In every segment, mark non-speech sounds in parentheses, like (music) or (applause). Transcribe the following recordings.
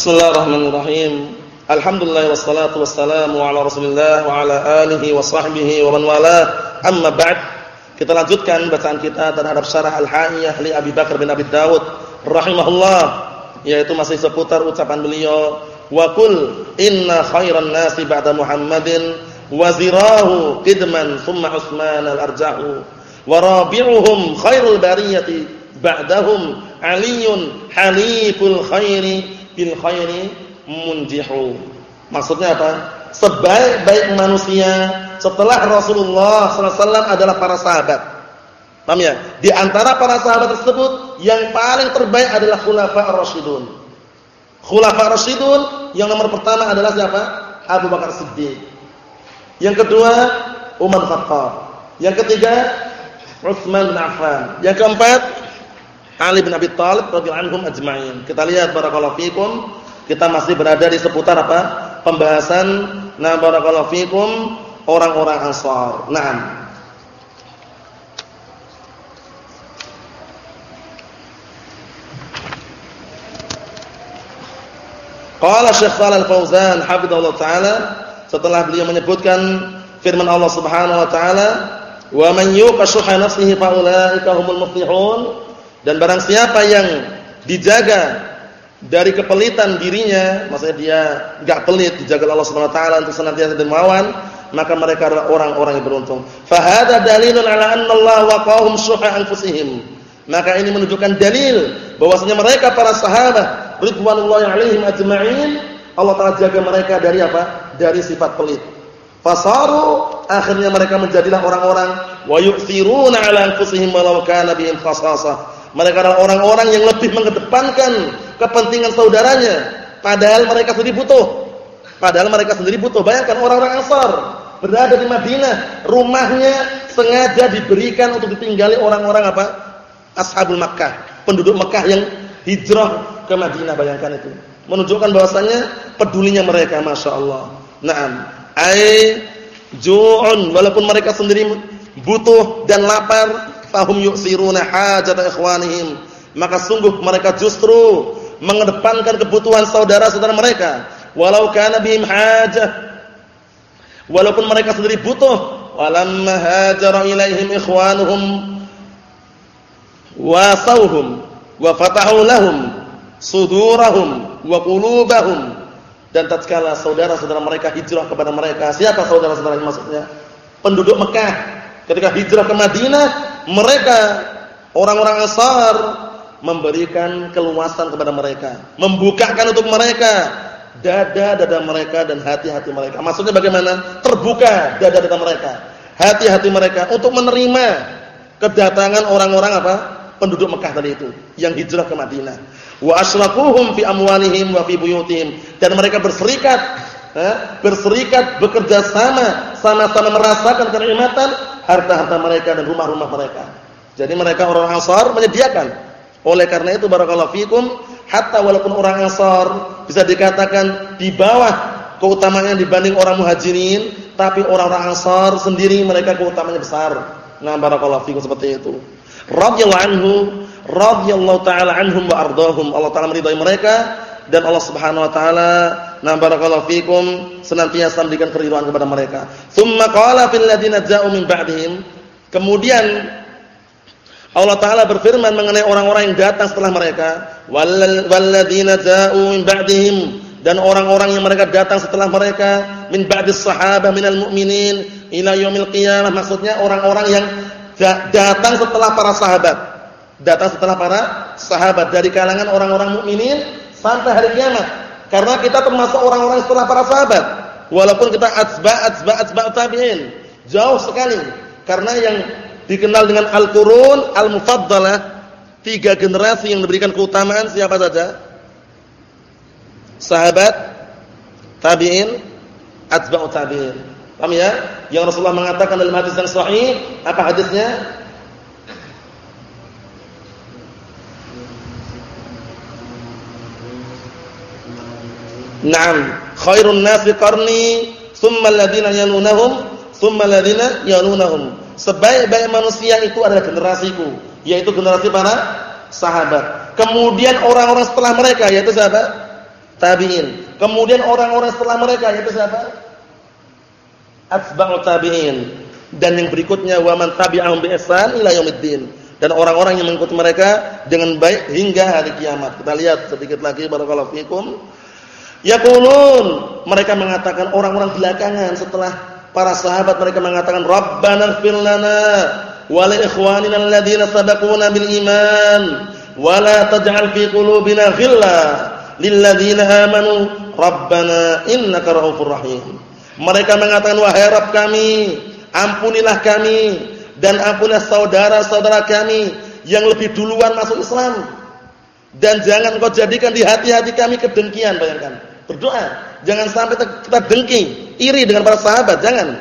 Bismillahirrahmanirrahim. Alhamdulillah wassalatu wassalamu ala Rasulillah wa ala alihi wa sahbihi wa man wala. Amma ba'd. Kita lanjutkan bacaan kita terhadap syarah Al-Haiyah li Abi Bakar bin Abi Dawud rahimahullah yaitu masih seputar ucapan beliau wa kul inna khairan nasi ba'da Muhammadin wa zirahu qidman thumma Utsman al-arja'u wa rabi'uhum khairul bariyati ba'dahum Aliyun haliful khairi bil khairi munjihu. Maksudnya apa? Sebaik-baik manusia setelah Rasulullah SAW adalah para sahabat. Paham ya? Di antara para sahabat tersebut yang paling terbaik adalah khulafa ar-rasyidun. Khulafa ar-rasyidun yang nomor pertama adalah siapa? Abu Bakar Siddiq. Yang kedua Umar Khattab. Yang ketiga Utsman bin Affan. Yang keempat Ali bin Abi Thalib radhiyallahu anhum ajma'in. Kita lihat barakallahu fikum kita masih berada di seputar apa? Pembahasan na barakallahu fikum orang-orang Ansar. Naam. Qala Syekh Shalal Fauzan hafizallahu taala setelah beliau menyebutkan firman Allah Subhanahu wa taala, "Wa man yuqashuha nafsihi fa ulaika humul muflihun." Dan barang siapa yang dijaga dari kepelitan dirinya, maksudnya dia enggak pelit, dijaga Allah Subhanahu wa taala untuk senantiasa dermawan, maka mereka adalah orang-orang yang beruntung. Fa hadza dalilun ala anna Allah waqahum syuha anfusihim. Maka ini menunjukkan dalil bahwasanya mereka para sahabat ridwanullahi alaihim ajma'in, Allah taala jaga mereka dari apa? Dari sifat pelit. Fasaru akhirnya mereka menjadilah orang-orang wa yu'thiruna ala anfusihim walau kana bihim khasasah mereka adalah orang-orang yang lebih mengedepankan kepentingan saudaranya padahal mereka sendiri butuh. Padahal mereka sendiri butuh. Bayangkan orang-orang Ansar berada di Madinah, rumahnya sengaja diberikan untuk ditinggali orang-orang apa? Ashabul Makkah, penduduk Makkah yang hijrah ke Madinah, bayangkan itu. Menunjukkan bahwasannya pedulinya mereka, Masya Allah. Naam. Ai ju'un walaupun mereka sendiri butuh dan lapar fahum yu'siruna hajata ikhwanihim. Maka sungguh mereka justru mengedepankan kebutuhan saudara-saudara mereka. Walau kana bihim hajah. Walaupun mereka sendiri butuh. Walamma hajara ilaihim ikhwanuhum. Wasauhum. Wa fatahu lahum. Sudurahum. Wa qulubahum. Dan tatkala saudara-saudara mereka hijrah kepada mereka siapa saudara-saudara maksudnya? Penduduk Mekah. Ketika hijrah ke Madinah, mereka orang-orang Ansar memberikan keluasan kepada mereka, membukakan untuk mereka dada-dada mereka dan hati-hati mereka. Maksudnya bagaimana? Terbuka dada-dada mereka, hati-hati mereka untuk menerima kedatangan orang-orang apa? penduduk Mekah tadi itu yang hijrah ke Madinah. Wa asyrakuhum fi amwalihim wa fi buyutihim dan mereka berserikat eh, berserikat bekerja sama sama-sama merasakan kenikmatan harta-harta mereka dan rumah-rumah mereka. Jadi mereka orang Ansar menyediakan. Oleh karena itu barakallahu fikum, hatta walaupun orang Ansar bisa dikatakan di bawah keutamaannya dibanding orang Muhajirin, tapi orang-orang Ansar sendiri mereka keutamaannya besar. Nah, barakallahu fikum seperti itu. Radhiyallahu anhu, radhiyallahu taala anhum wa ardahum. Allah taala meridai mereka dan Allah Subhanahu wa taala na barakallahu fikum senantiasa memberikan keridhaan kepada mereka. Tsumma qala fil ladina ja'u min ba'dihim. Kemudian Allah taala berfirman mengenai orang-orang yang datang setelah mereka, walladzina ja'u min ba'dihim dan orang-orang yang mereka datang setelah mereka min ba'dis sahabah minal mu'minin ila yaumil qiyamah maksudnya orang-orang yang datang setelah para sahabat datang setelah para sahabat dari kalangan orang-orang mukminin sampai hari kiamat. Karena kita termasuk orang-orang setelah para sahabat. Walaupun kita atsba atsba atsba tabi'in. Jauh sekali. Karena yang dikenal dengan al-qurun al-mufaddalah, tiga generasi yang diberikan keutamaan siapa saja? Sahabat, tabi'in, atsba'u tabi'in. Paham ya? Yang Rasulullah mengatakan dalam hadis yang sahih, apa hadisnya? Naam, khairun nasi qarni, thumma alladziina yalunahum, thumma alladziina yalunahum. Sebaik-baik manusia itu adalah generasiku, yaitu generasi para sahabat. Kemudian orang-orang setelah mereka yaitu sahabat tabi'in. Kemudian orang-orang setelah mereka yaitu siapa? Atba'ut tabi'in. Dan yang berikutnya wa man tabi'ahum bi ihsan ila yaumiddin. Dan orang-orang yang mengikuti mereka dengan baik hingga hari kiamat. Kita lihat sedikit lagi barakallahu fikum. Yaqulun mereka mengatakan orang-orang belakangan setelah para sahabat mereka mengatakan Rabbana ighfir lana wa li ikhwanina alladziina sabaquna bil iman wa la taj'al fi qulubina ghilla lil ladziina amanu Rabbana innaka ra'ufur rahim. Mereka mengatakan wahai Rabb kami, ampunilah kami dan ampunilah saudara-saudara kami yang lebih duluan masuk Islam. Dan jangan kau jadikan di hati-hati kami kedengkian, bayangkan. Berdoa, jangan sampai kita dengki, iri dengan para sahabat, jangan.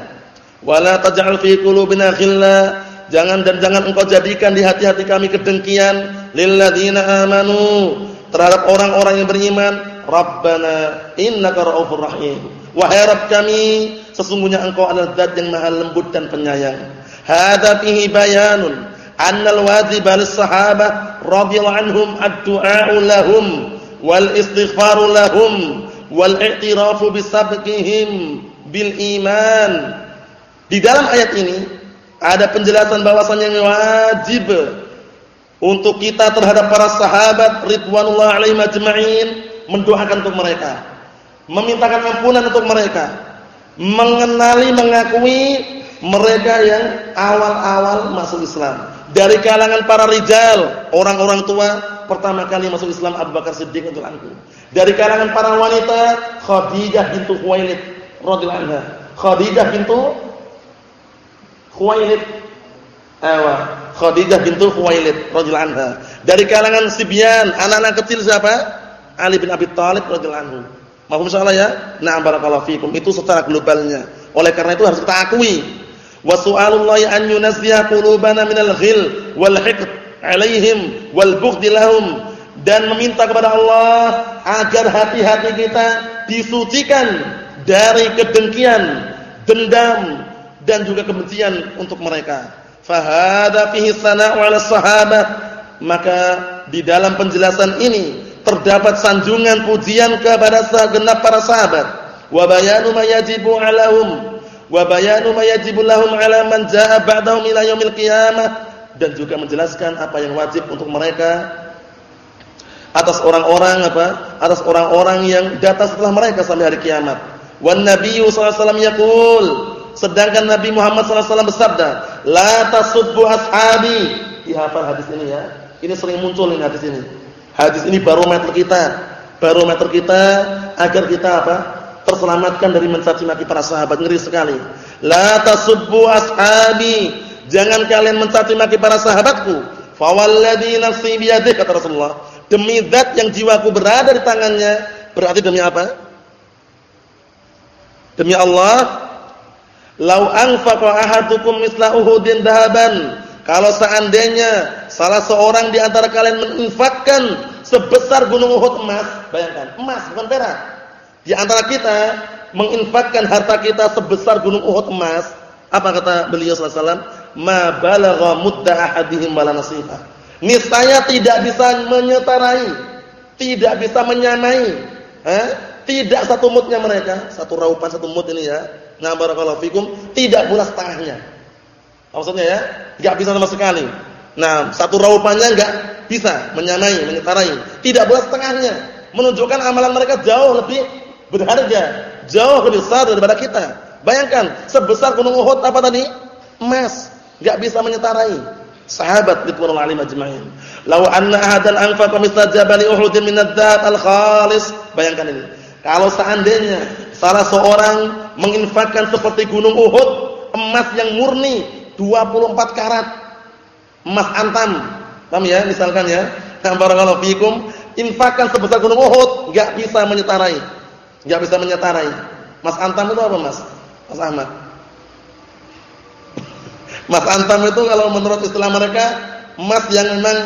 Wala taj'al fi qulubina ghilla, jangan dan jangan engkau jadikan di hati-hati kami kedengkian lil ladzina amanu terhadap orang-orang yang beriman. Rabbana innaka ra'ufur rahim. Wahai Rabb kami, sesungguhnya engkau adalah zat yang maha lembut dan penyayang. Hadza fihi bayanun annal wajib lis sahabah radhiyallahu anhum ad-du'a lahum wal istighfaru lahum wal i'tirafu bisabqihim bil iman. Di dalam ayat ini ada penjelasan bahwasannya yang wajib untuk kita terhadap para sahabat ridwanullah alaihim ajma'in mendoakan untuk mereka, memintakan ampunan untuk mereka, mengenali mengakui mereka yang awal-awal masuk Islam. Dari kalangan para rijal, orang-orang tua pertama kali masuk Islam Abu Bakar Siddiq radhiyallahu anhu. Dari kalangan para wanita Khadijah bintu Khuwailid radhiyallahu anha. Khadijah bintu Khuwailid Awa, Khadijah bintu Khuwailid radhiyallahu anha. Dari kalangan sibyan, anak-anak kecil siapa? Ali bin Abi Thalib radhiyallahu anhu. Mahfum insyaallah ya? Na'am barakallahu fikum. Itu secara globalnya. Oleh karena itu harus kita akui wa su'alullahi an yunazziha qulubana minal ghil wal hiqd 'alaihim wal bughd lahum dan meminta kepada Allah agar hati-hati kita disucikan dari kedengkian, dendam dan juga kebencian untuk mereka. Fahada fihi sana'u 'ala sahabat. Maka di dalam penjelasan ini terdapat sanjungan pujian kepada segenap para sahabat. Wa bayanu ma yajibu 'alahum wa bayanu ma yajibu lahum 'ala man jaa'a ba'dahum ila yaumil qiyamah dan juga menjelaskan apa yang wajib untuk mereka atas orang-orang apa? Atas orang-orang yang datang setelah mereka sampai hari kiamat. Wan Nabiyyu sallallahu alaihi wasallam yaqul, sedangkan Nabi Muhammad sallallahu alaihi wasallam bersabda, "La tasubbu ashabi." Dihafal hadis ini ya. Ini sering muncul ini hadis ini. Hadis ini barometer kita, barometer kita agar kita apa? terselamatkan dari mencaci maki para sahabat. Ngeri sekali. La tasubbu ashabi. Jangan kalian mencaci maki para sahabatku. Fawalladzi nafsi biyadihi kata Rasulullah Demi zat yang jiwaku berada di tangannya, berarti demi apa? Demi Allah, lau anfaqa ahadukum misla Uhudin dahaban, kalau seandainya salah seorang di antara kalian menginfakkan sebesar gunung Uhud emas, bayangkan, emas bukan perak. Di antara kita menginfakkan harta kita sebesar gunung Uhud emas, apa kata beliau sallallahu alaihi wasallam? Ma balagha mudda ahadihim wala nasifah niscaya tidak bisa menyetarai, tidak bisa menyamai, eh? tidak satu mutnya mereka, satu raupan satu mut ini ya. Nah barakallahu fikum, tidak pula setengahnya. Maksudnya ya, enggak bisa sama sekali. Nah, satu raupannya enggak bisa menyamai, menyetarai. Tidak pula setengahnya. Menunjukkan amalan mereka jauh lebih berharga, jauh lebih besar daripada kita. Bayangkan, sebesar gunung Uhud apa tadi? Emas, enggak bisa menyetarai sahabat ridwanul alim ajma'in. Law anna ahadan anfaqa mithla jabal Uhud min adz-dzahab al-khalis. Bayangkan ini. Kalau seandainya salah seorang menginfakkan seperti gunung Uhud, emas yang murni 24 karat. Emas antam. Paham ya? Misalkan ya. Nah, barakallahu fikum, infakkan sebesar gunung Uhud, enggak bisa menyetarai. Enggak bisa menyetarai. Mas antam itu apa, Mas? Mas Ahmad. Mas antam itu kalau menurut istilah mereka emas yang memang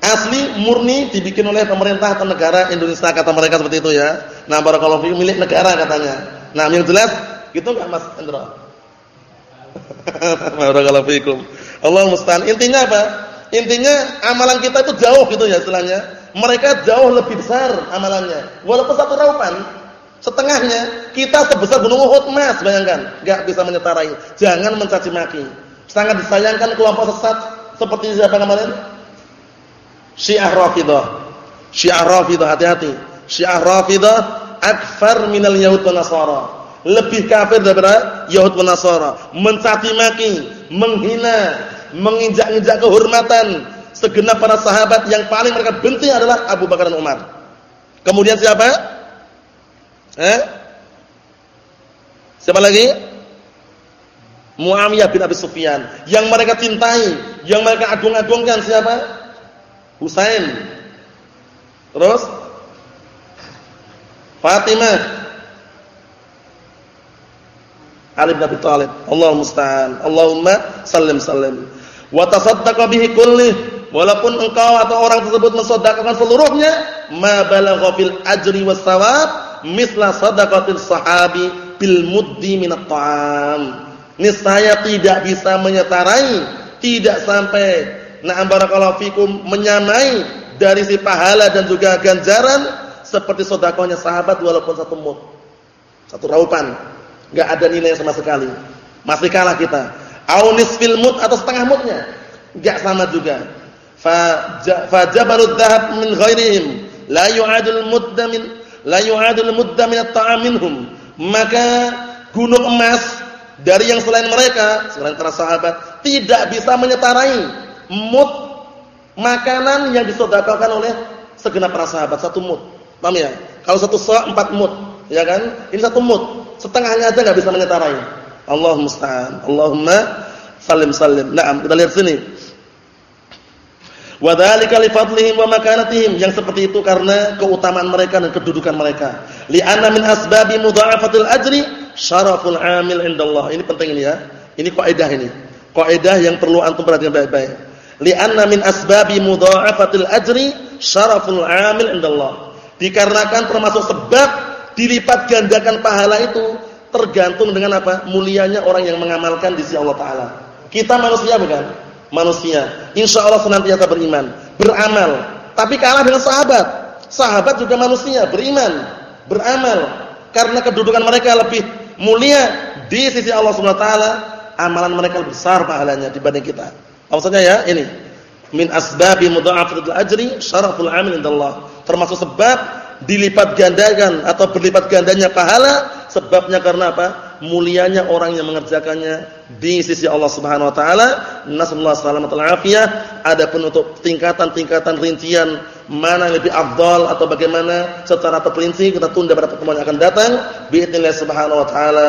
asli murni dibikin oleh pemerintah atau negara Indonesia kata mereka seperti itu ya. Nah, barakallahu fiikum milik negara katanya. Nah, yang jelas gitu enggak Mas Indra? (laughs) barakallahu fiikum. Allah musta'an. Intinya apa? Intinya amalan kita itu jauh gitu ya istilahnya. Mereka jauh lebih besar amalannya. Walaupun satu raupan, setengahnya kita sebesar gunung Uhud Mas, bayangkan, enggak bisa menyetarai. Jangan mencaci maki. Sangat disayangkan kelompok sesat seperti siapa kemarin? Syiah Rafidah. Syiah Rafidah hati-hati. Syiah Rafidah akfar minal Yahud wa Nasara. Lebih kafir daripada Yahud wa Nasara. Mencaci maki, menghina, menginjak-injak kehormatan segenap para sahabat yang paling mereka benci adalah Abu Bakar dan Umar. Kemudian siapa? Eh? Siapa lagi? Muawiyah bin Abi Sufyan. Yang mereka cintai, yang mereka agung-agungkan siapa? Husain. Terus Fatimah. Ali bin Abi Thalib. Allahumma musta'an. Allahumma sallim sallim. Wa tasaddaqa bihi kulli. Walaupun engkau atau orang tersebut mensedekahkan seluruhnya, ma balagha fil ajri was misla sadaqatil sahabi bil muddi minat ta'am. Niscaya tidak bisa menyetarai, tidak sampai na'am barakallahu fikum menyamai dari si pahala dan juga ganjaran seperti sedekahnya sahabat walaupun satu mud. Satu raupan. Enggak ada nilai sama sekali. Masih kalah kita. Au nisfil mud atau setengah mudnya. Enggak sama juga. Fa jabarud dhahab min ghairihim la yu'adul mudda min la yu'adul mudda min at-ta'am minhum. Maka gunung emas dari yang selain mereka, selain para sahabat, tidak bisa menyetarai mud makanan yang disedekahkan oleh segenap para sahabat satu mud. Paham ya? Kalau satu sa' empat mud, ya kan? Ini satu mud. Setengahnya aja enggak bisa menyetarai. Allah musta'an. Allahumma salim salim. Naam, kita lihat sini. Wa dzalika li fadlihim wa makanatihim. Yang seperti itu karena keutamaan mereka dan kedudukan mereka. Li'anna min asbabi mudha'afatil ajri syaraful 'amil indallah. Ini penting ini ya. Ini kaidah ini. Kaidah yang perlu antum perhatikan baik-baik. Li'anna min asbabi mudha'afatil ajri syaraful 'amil indallah. Dikarenakan termasuk sebab dilipat gandakan pahala itu tergantung dengan apa? Mulianya orang yang mengamalkan di sisi Allah taala. Kita manusia bukan? Manusia. Insya Allah senantiasa beriman, beramal. Tapi kalah dengan sahabat. Sahabat juga manusia, beriman, beramal. Karena kedudukan mereka lebih mulia di sisi Allah Subhanahu wa taala, amalan mereka lebih besar pahalanya dibanding kita. Maksudnya ya, ini min asbabi mudha'afatil ajri syaraful 'amal indallah. Termasuk sebab dilipat gandakan atau berlipat gandanya pahala sebabnya karena apa? Mulianya orang yang mengerjakannya di sisi Allah Subhanahu wa taala. Nasallahu salamatal afiyah. Adapun untuk tingkatan-tingkatan rincian mana yang lebih afdal atau bagaimana secara terperinci kita tunda pada pertemuan yang akan datang. Biidznillah subhanahu wa taala.